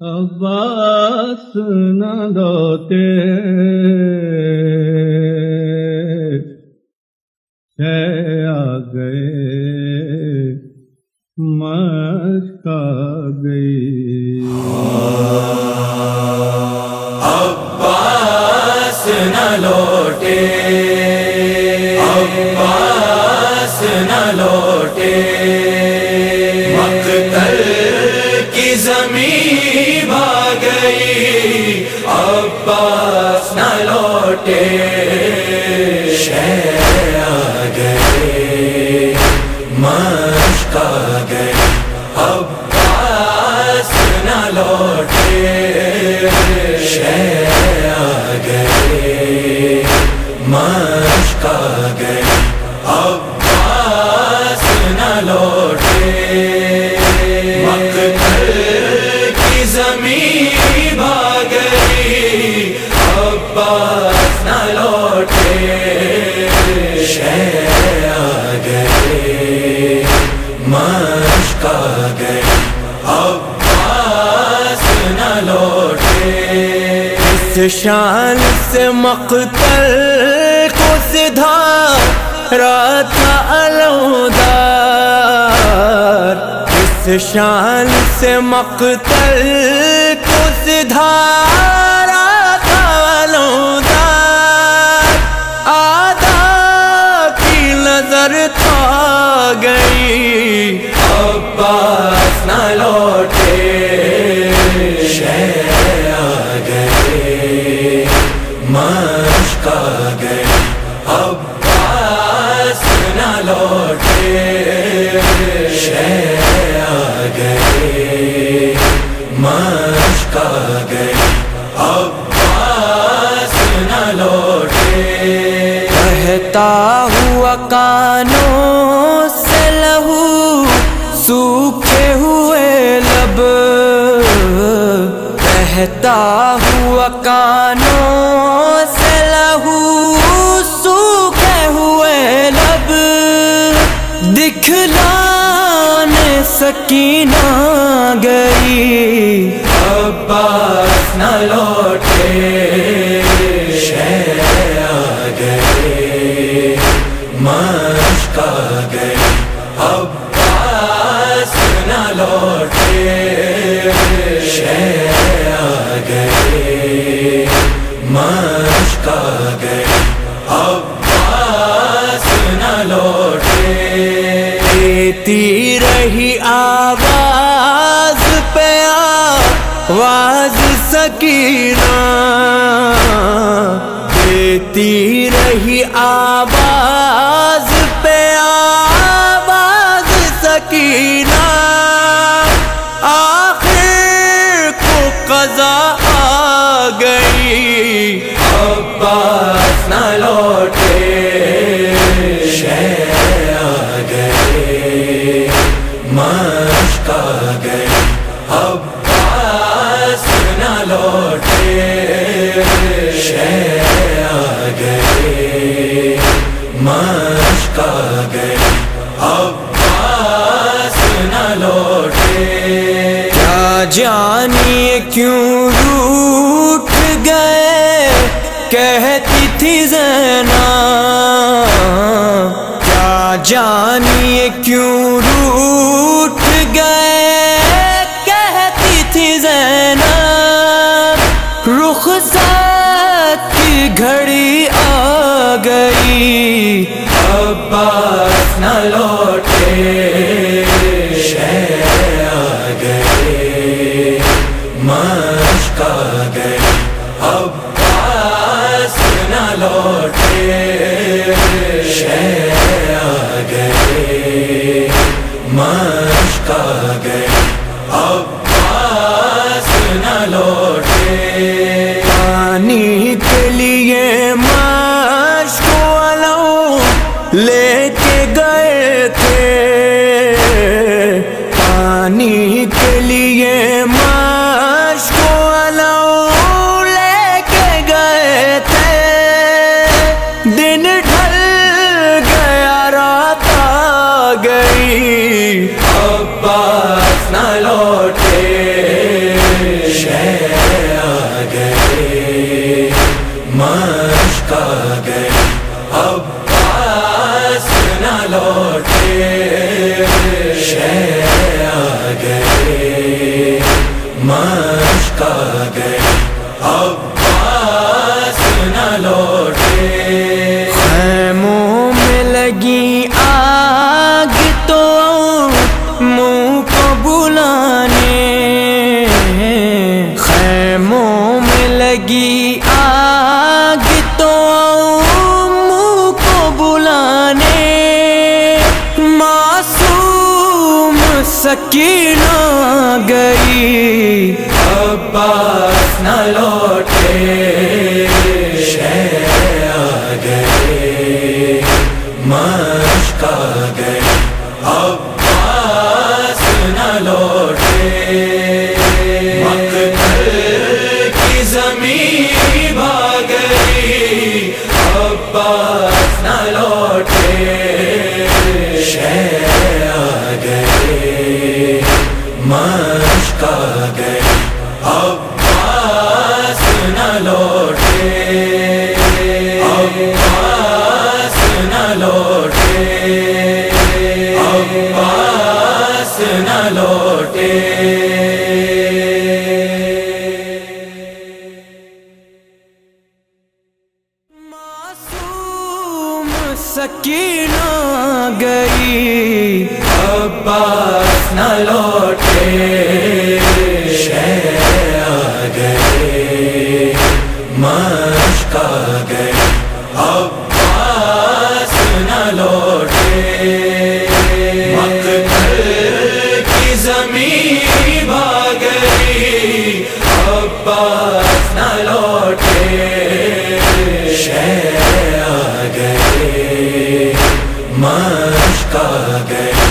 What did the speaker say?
عباس نہ لوٹے آ گئے مشکا گئی عباس نہ لوٹے عباس آ گئے مشک آ گئے عباس نہ لوٹے شہر آ گئے مشک آ گئے عباس نہ لوٹے مقتل کی زمین بھاگ گئی عباس نہ لوٹے آ گئے مشک آ گئے، عباس نہ لوٹے، اس شان سے مقتل کو سدھا، رات الودار اس شان سے مقتل کو سدھا۔ کہتا ہوا کانوں سے لہو سوکھے ہوئے لب کہتا ہوا کانوں سے لہو سوکھے ہوئے لب دکھلانے سکینہ گئی عباس نہ لوٹے گئے عباس نہ لوٹے۔ دیتی رہی آواز پہ آواز سکینہ۔ دیتی رہی آواز پہ آواز سکینہ۔ آخر عباس نہ لوٹے۔ شہر آ گئے مشک آ گئے عباس نہ لوٹے شہر آ گئے مشک آ گئے عباس نہ لوٹے کیا جانیے کیوں کہتی تھی زینا کیا جانیے کیوں رو لیے مشک لو لے کا گئے عباس نہ لوٹے شہ آ گئے مشکا گئے عباس نہ لوٹے خیموں میں لگی آگ تو منہ کو بلانے۔ خیموں میں لگی آگ سکینہ گئی۔ عباس نہ لو۔ سکینہ گئی عباس نہ لوٹے شہ گئے مشک آ گئے عباس نہ لوٹے۔ مقتل کی زمین بھاگ گئی عباس نہ لوٹے۔ شہ آ گئے مشکا گئے۔